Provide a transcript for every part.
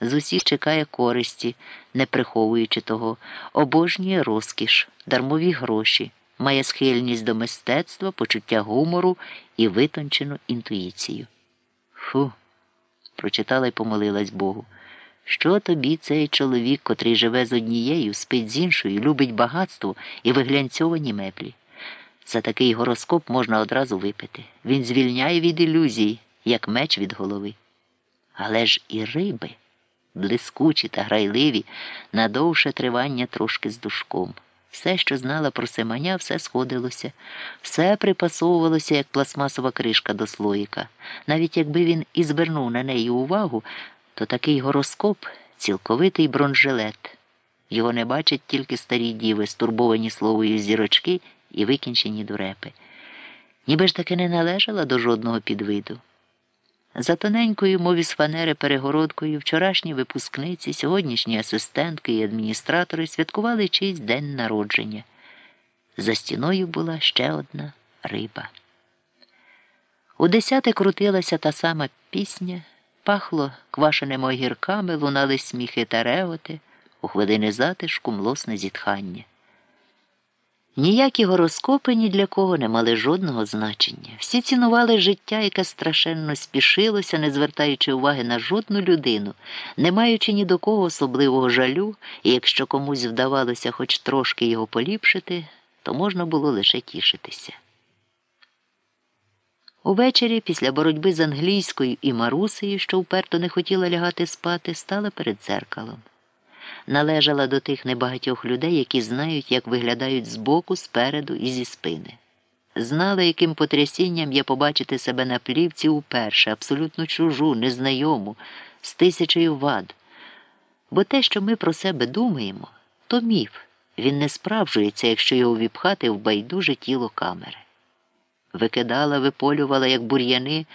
з усіх чекає користі, не приховуючи того, обожнює розкіш, дармові гроші, має схильність до мистецтва, почуття гумору і витончену інтуїцію. Фу, прочитала й помолилась Богу. Що тобі цей чоловік, котрий живе з однією, спить з іншою, любить багатство і виглянцьовані меблі? За такий гороскоп можна одразу випити. Він звільняє від ілюзій, як меч від голови. Але ж і риби, блискучі та грайливі, на довше тривання трошки з душком. Все, що знала про Семеня, все сходилося, все припасовувалося, як пластмасова кришка до слоїка. Навіть якби він і звернув на неї увагу, то такий гороскоп цілковитий бронжилет. Його не бачать тільки старі діви, стурбовані словою зірочки і викінчені дурепи. Ніби ж таки не належала до жодного підвиду. За тоненькою, мов із фанери перегородкою, вчорашні випускниці, сьогоднішні асистентки і адміністратори святкували чийсь день народження. За стіною була ще одна риба. У десяте крутилася та сама пісня, пахло квашеними огірками, лунали сміхи та ревоти, у хвилини затишку млосне зітхання. Ніякі гороскопи ні для кого не мали жодного значення. Всі цінували життя, яке страшенно спішилося, не звертаючи уваги на жодну людину, не маючи ні до кого особливого жалю, і якщо комусь вдавалося хоч трошки його поліпшити, то можна було лише тішитися. Увечері, після боротьби з англійською і Марусею, що вперто не хотіла лягати спати, стала перед дзеркалом належала до тих небагатьох людей, які знають, як виглядають збоку, спереду і зі спини. Знала, яким потрясінням є побачити себе на плівці уперше, абсолютно чужу, незнайому, з тисячею вад. Бо те, що ми про себе думаємо, то міф. Він не справжується, якщо його віпхати в байдуже тіло камери. Викидала, виполювала, як бур'яни,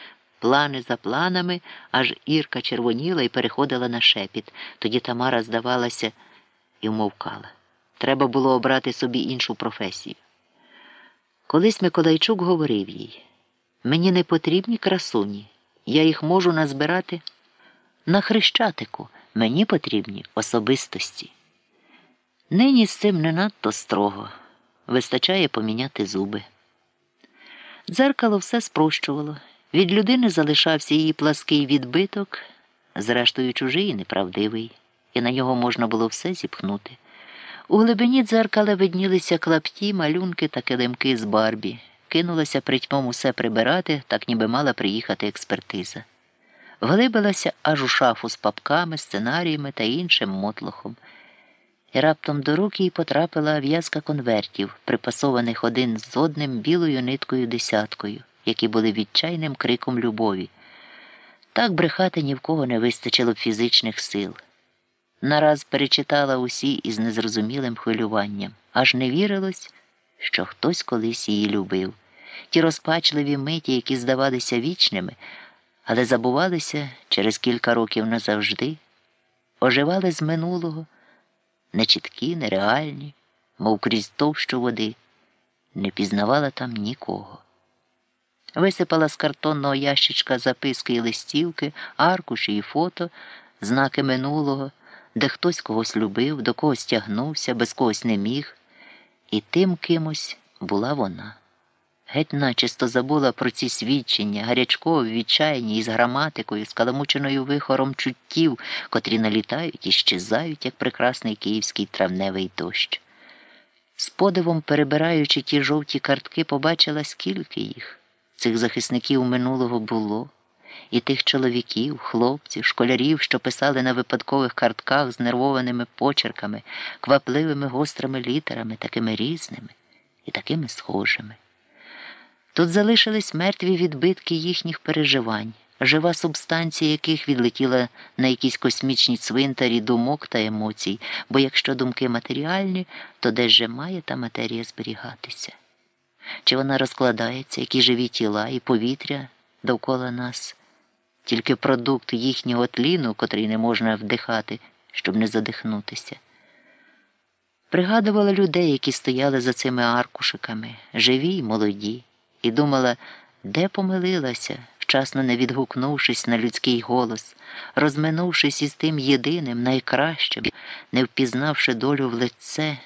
плани за планами, аж Ірка червоніла і переходила на шепіт. Тоді Тамара здавалася і вмовкала. Треба було обрати собі іншу професію. Колись Миколайчук говорив їй мені не потрібні красуні, я їх можу назбирати на хрещатику, мені потрібні особистості. Нині з цим не надто строго, вистачає поміняти зуби. Дзеркало все спрощувало. Від людини залишався її плаский відбиток, зрештою чужий і неправдивий, і на нього можна було все зіпхнути. У глибині дзеркала виднілися клапті, малюнки та килимки з Барбі. Кинулася притьмом усе прибирати, так ніби мала приїхати експертиза. Вглибилася аж у шафу з папками, сценаріями та іншим мотлохом. І раптом до рук їй потрапила в'язка конвертів, припасованих один з одним білою ниткою десяткою які були відчайним криком любові. Так брехати ні в кого не вистачило б фізичних сил. Нараз перечитала усі із незрозумілим хвилюванням, аж не вірилось, що хтось колись її любив. Ті розпачливі миті, які здавалися вічними, але забувалися через кілька років назавжди, оживали з минулого, нечіткі, нереальні, мов крізь товщу води, не пізнавала там нікого. Висипала з картонного ящичка записки і листівки, аркуші і фото, знаки минулого, де хтось когось любив, до когось тягнувся, без когось не міг. І тим кимось була вона. Геть начисто забула про ці свідчення, гарячкові, відчайні, із граматикою, з каламученою вихором чуттів, котрі налітають і щезають, як прекрасний київський травневий дощ. З подивом, перебираючи ті жовті картки, побачила, скільки їх. Цих захисників минулого було, і тих чоловіків, хлопців, школярів, що писали на випадкових картках з нервованими почерками, квапливими гострими літерами, такими різними і такими схожими. Тут залишились мертві відбитки їхніх переживань, жива субстанція яких відлетіла на якісь космічні цвинтарі думок та емоцій, бо якщо думки матеріальні, то де же має та матерія зберігатися чи вона розкладається, які живі тіла і повітря довкола нас, тільки продукт їхнього тліну, котрий не можна вдихати, щоб не задихнутися. Пригадувала людей, які стояли за цими аркушиками, живі й молоді, і думала, де помилилася, вчасно не відгукнувшись на людський голос, розминувшись із тим єдиним, найкращим, не впізнавши долю в лице.